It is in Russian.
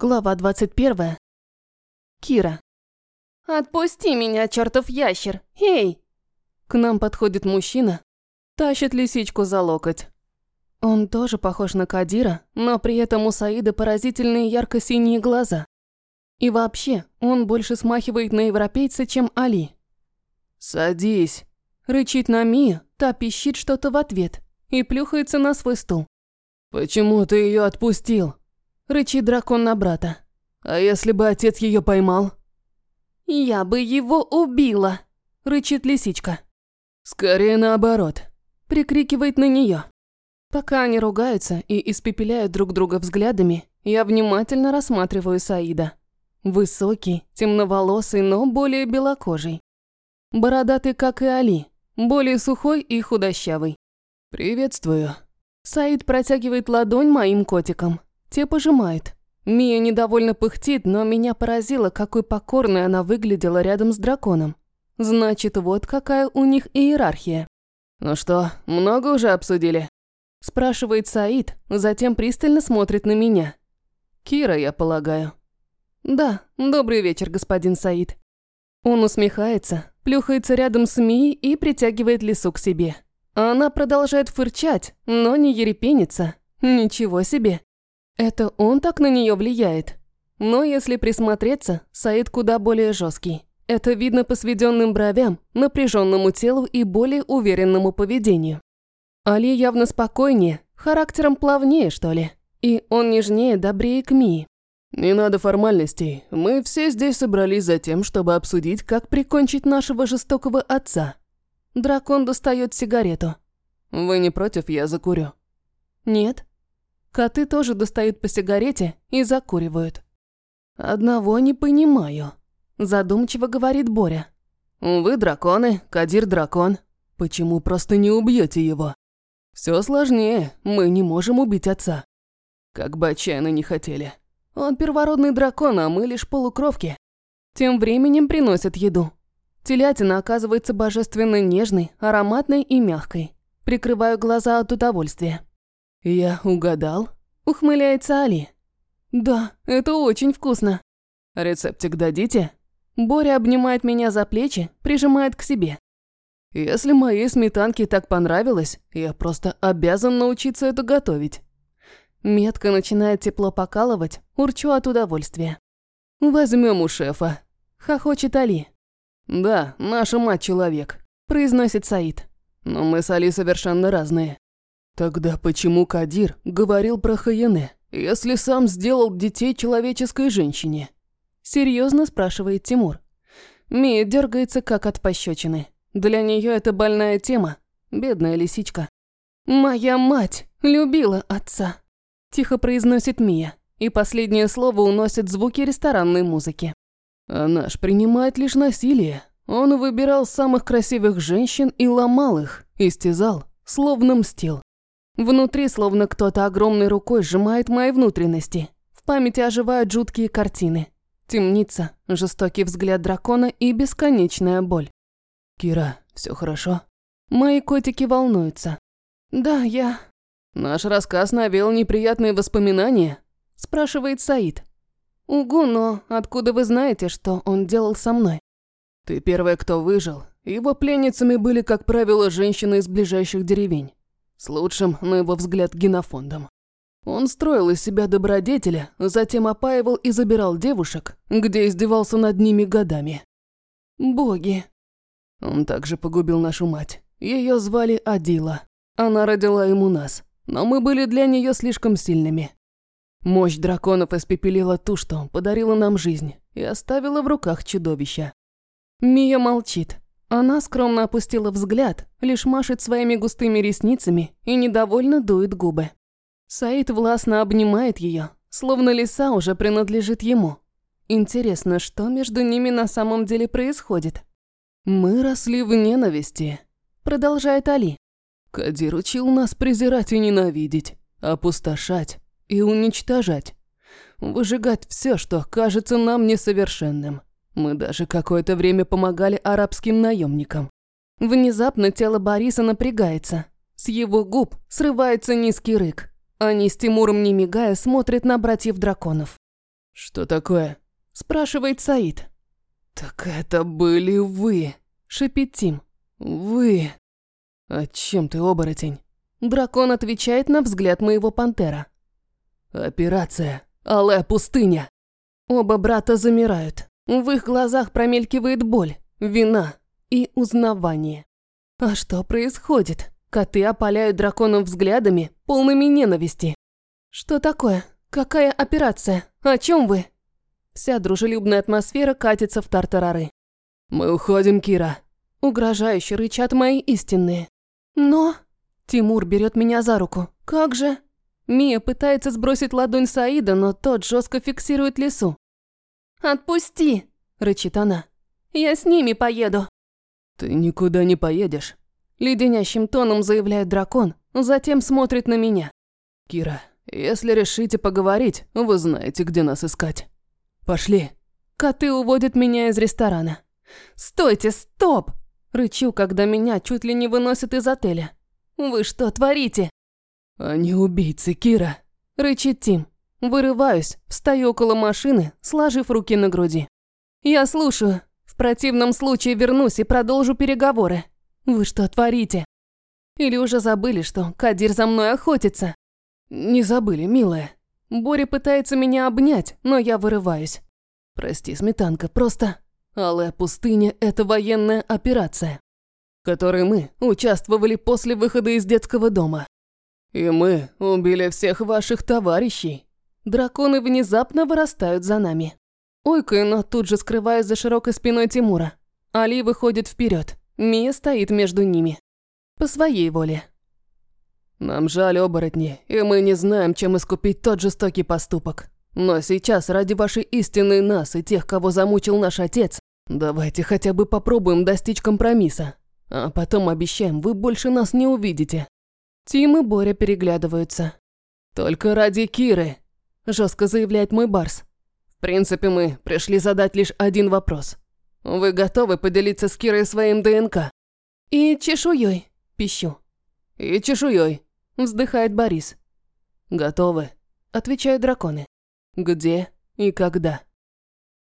Глава 21. Кира. «Отпусти меня, чертов ящер! Эй!» К нам подходит мужчина, тащит лисичку за локоть. Он тоже похож на Кадира, но при этом у Саида поразительные ярко-синие глаза. И вообще, он больше смахивает на европейца, чем Али. «Садись!» Рычит на Мию, та пищит что-то в ответ и плюхается на свой стул. «Почему ты ее отпустил?» Рычит дракон на брата. А если бы отец ее поймал? Я бы его убила, рычит лисичка. Скорее наоборот. Прикрикивает на нее. Пока они ругаются и испепеляют друг друга взглядами, я внимательно рассматриваю Саида. Высокий, темноволосый, но более белокожий. Бородатый, как и Али, более сухой и худощавый. «Приветствую». Саид протягивает ладонь моим котикам. Те пожимают. Мия недовольно пыхтит, но меня поразило, какой покорной она выглядела рядом с драконом. Значит, вот какая у них иерархия. «Ну что, много уже обсудили?» Спрашивает Саид, затем пристально смотрит на меня. «Кира, я полагаю». «Да, добрый вечер, господин Саид». Он усмехается, плюхается рядом с Мией и притягивает лису к себе. Она продолжает фырчать, но не ерепенится. Ничего себе. Это он так на нее влияет? Но если присмотреться, Саид куда более жесткий. Это видно по сведенным бровям, напряженному телу и более уверенному поведению. Али явно спокойнее, характером плавнее, что ли. И он нежнее, добрее к Мии. «Не надо формальностей. Мы все здесь собрались за тем, чтобы обсудить, как прикончить нашего жестокого отца». Дракон достает сигарету. «Вы не против, я закурю?» «Нет». Коты тоже достают по сигарете и закуривают. «Одного не понимаю», – задумчиво говорит Боря. «Вы драконы, Кадир дракон. Почему просто не убьете его?» «Все сложнее, мы не можем убить отца». Как бы отчаянно не хотели. Он первородный дракон, а мы лишь полукровки. Тем временем приносят еду. Телятина оказывается божественно нежной, ароматной и мягкой. Прикрываю глаза от удовольствия. «Я угадал?» – ухмыляется Али. «Да, это очень вкусно». «Рецептик дадите?» Боря обнимает меня за плечи, прижимает к себе. «Если моей сметанке так понравилось, я просто обязан научиться это готовить». Метка начинает тепло покалывать, урчу от удовольствия. «Возьмем у шефа», – хохочет Али. «Да, наша мать человек», – произносит Саид. «Но мы с Али совершенно разные. Тогда почему Кадир говорил про Хаяне, если сам сделал детей человеческой женщине? Серьезно спрашивает Тимур. Мия дергается как от пощечины. Для нее это больная тема. Бедная лисичка. «Моя мать любила отца», – тихо произносит Мия, и последнее слово уносит звуки ресторанной музыки. А наш принимает лишь насилие. Он выбирал самых красивых женщин и ломал их, истязал, словно мстил. Внутри словно кто-то огромной рукой сжимает мои внутренности. В памяти оживают жуткие картины. Темница, жестокий взгляд дракона и бесконечная боль. «Кира, все хорошо?» Мои котики волнуются. «Да, я...» «Наш рассказ навел неприятные воспоминания?» Спрашивает Саид. «Угу, но откуда вы знаете, что он делал со мной?» «Ты первая, кто выжил. Его пленницами были, как правило, женщины из ближайших деревень с лучшим, на его взгляд, генофондом. Он строил из себя добродетеля, затем опаивал и забирал девушек, где издевался над ними годами. Боги. Он также погубил нашу мать. Ее звали Адила. Она родила ему нас, но мы были для нее слишком сильными. Мощь драконов испепелила ту, что подарила нам жизнь, и оставила в руках чудовища. Мия молчит, она скромно опустила взгляд, лишь машет своими густыми ресницами и недовольно дует губы. Саид властно обнимает ее, словно лиса уже принадлежит ему. Интересно, что между ними на самом деле происходит? «Мы росли в ненависти», – продолжает Али. «Кадир учил нас презирать и ненавидеть, опустошать и уничтожать, выжигать все, что кажется нам несовершенным. Мы даже какое-то время помогали арабским наемникам. Внезапно тело Бориса напрягается. С его губ срывается низкий рык. Они с Тимуром, не мигая, смотрят на братьев драконов. «Что такое?» – спрашивает Саид. «Так это были вы!» – шипит Тим. «Вы!» «А чем ты, оборотень?» Дракон отвечает на взгляд моего пантера. «Операция. Алая пустыня». Оба брата замирают. В их глазах промелькивает боль, вина и узнавание. А что происходит? Коты опаляют драконов взглядами, полными ненависти. Что такое? Какая операция? О чем вы? Вся дружелюбная атмосфера катится в тартарары. «Мы уходим, Кира», – угрожающе рычат мои истинные. «Но...» Тимур берет меня за руку. «Как же...» Мия пытается сбросить ладонь Саида, но тот жестко фиксирует лесу. «Отпусти!» – рычит она. «Я с ними поеду!» «Ты никуда не поедешь!» Леденящим тоном заявляет дракон, затем смотрит на меня. «Кира, если решите поговорить, вы знаете, где нас искать. Пошли!» Коты уводят меня из ресторана. «Стойте, стоп!» Рычу, когда меня чуть ли не выносят из отеля. «Вы что творите?» «Они убийцы, Кира!» Рычит Тим. Вырываюсь, встаю около машины, сложив руки на груди. «Я слушаю. В противном случае вернусь и продолжу переговоры. Вы что творите? Или уже забыли, что Кадир за мной охотится?» «Не забыли, милая. Боря пытается меня обнять, но я вырываюсь. Прости, сметанка, просто Алая пустыня – это военная операция, в которой мы участвовали после выхода из детского дома. И мы убили всех ваших товарищей. Драконы внезапно вырастают за нами. Ойкаю, но тут же скрываюсь за широкой спиной Тимура. Али выходит вперед. Мия стоит между ними. По своей воле. Нам жаль, оборотни, и мы не знаем, чем искупить тот жестокий поступок. Но сейчас, ради вашей истины нас и тех, кого замучил наш отец, давайте хотя бы попробуем достичь компромисса. А потом обещаем, вы больше нас не увидите. Тим и Боря переглядываются. Только ради Киры, жестко заявляет мой Барс. В принципе, мы пришли задать лишь один вопрос. Вы готовы поделиться с Кирой своим ДНК? И чешуей, пищу. И чешуей, вздыхает Борис. Готовы, отвечают драконы. Где и когда?